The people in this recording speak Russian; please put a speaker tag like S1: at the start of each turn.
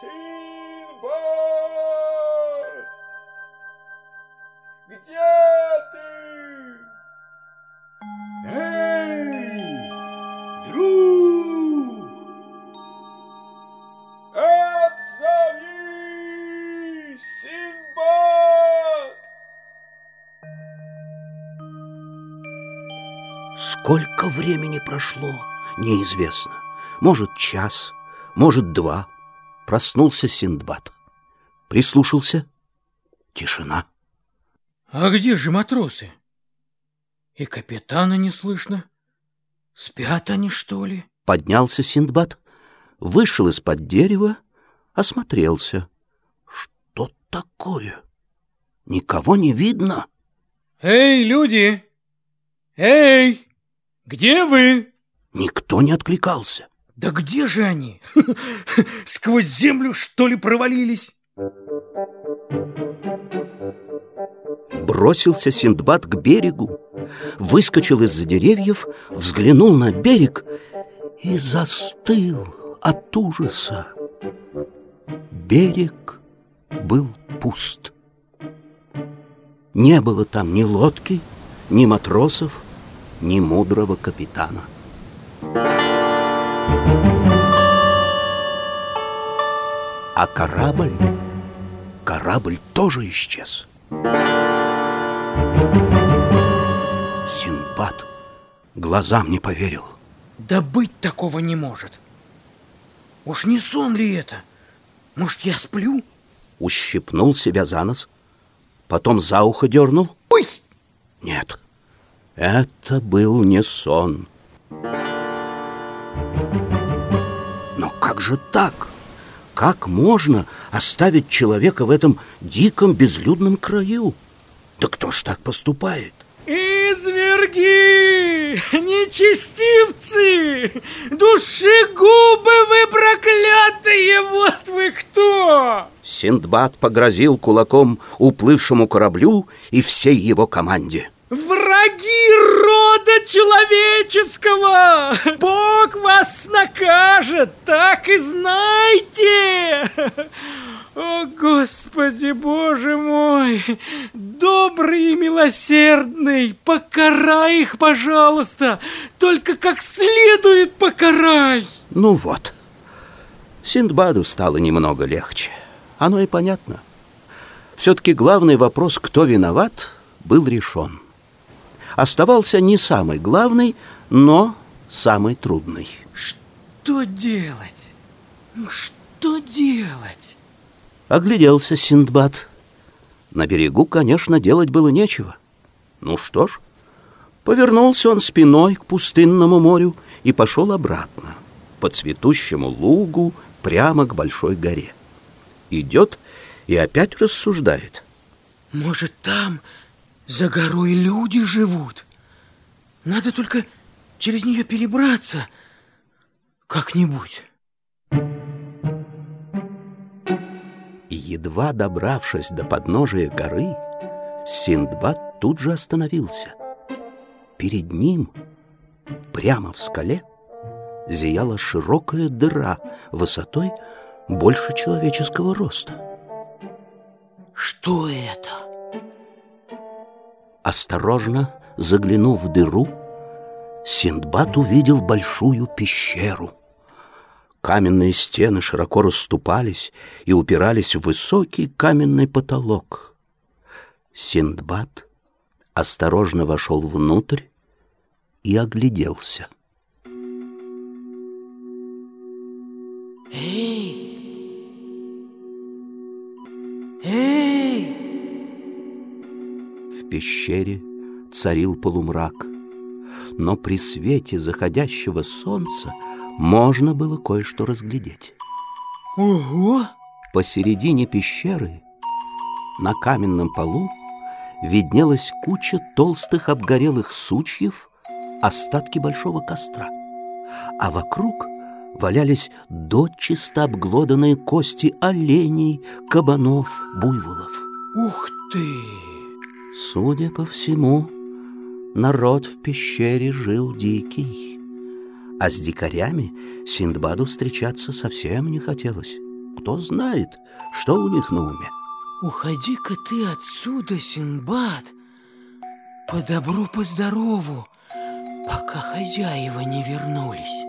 S1: Синбад! Где ты? Эй, друг! Отзовись, Синбад!
S2: Сколько времени прошло, неизвестно. Может, час, может, два. Проснулся Синдбад. Прислушался. Тишина.
S3: А где же матросы? И капитана не слышно. Спят они, что ли?
S2: Поднялся Синдбад, вышел из-под дерева, осмотрелся. Что такое? Никого не видно.
S3: Эй, люди! Эй! Где вы?
S2: Никто не откликался.
S3: Да где же они? Сквозь землю, что ли, провалились?
S2: Бросился Синдбад к берегу, выскочил из-за деревьев, взглянул на берег и застыл от ужаса. Берег был пуст. Не было там ни лодки, ни матросов, ни мудрого капитана. А корабль, корабль тоже исчез. Синбад глазам не поверил.
S3: Да быть такого не может. Уж не сон ли это? Может, я сплю?
S2: Ущипнул себя за нос, потом за ухо дернул.
S3: Ой!
S2: Нет, это был не сон. Но как же так? Как можно оставить человека в этом диком безлюдном краю? Да кто ж так поступает?
S3: Изверги! Нечестивцы! Душегубы вы проклятые! Вот вы кто!
S2: Синдбад погрозил кулаком уплывшему кораблю и всей его команде.
S3: Враги рода человеческого! Бог вас накажет, так и знайте! О, Господи, Боже мой! Добрый и милосердный, покарай их, пожалуйста! Только как следует покарай!
S2: Ну вот, Синдбаду стало немного легче. Оно и понятно. Все-таки главный вопрос, кто виноват, был решен оставался не самый главный, но самый трудный.
S3: Что делать? Ну, что делать?
S2: Огляделся Синдбад. На берегу, конечно, делать было нечего. Ну что ж, повернулся он спиной к пустынному морю и пошел обратно, по цветущему лугу, прямо к большой горе. Идет и опять рассуждает.
S3: Может, там за горой люди живут. Надо только через нее перебраться как-нибудь.
S2: Едва добравшись до подножия горы, Синдбад тут же остановился. Перед ним, прямо в скале, зияла широкая дыра высотой больше человеческого роста.
S3: Что это?
S2: Осторожно заглянув в дыру, Синдбад увидел большую пещеру. Каменные стены широко расступались и упирались в высокий каменный потолок. Синдбад осторожно вошел внутрь и огляделся.
S3: Эй! Эй!
S2: В пещере царил полумрак, но при свете заходящего солнца можно было кое-что разглядеть.
S3: Ого!
S2: Посередине пещеры на каменном полу виднелась куча толстых обгорелых сучьев, остатки большого костра, а вокруг валялись дочисто обглоданные кости оленей, кабанов, буйволов.
S3: Ух ты!
S2: Судя по всему, народ в пещере жил дикий. А с дикарями Синдбаду встречаться совсем не хотелось. Кто знает, что у них на уме.
S3: Уходи-ка ты отсюда, Синдбад, по добру, по здорову, пока хозяева не вернулись.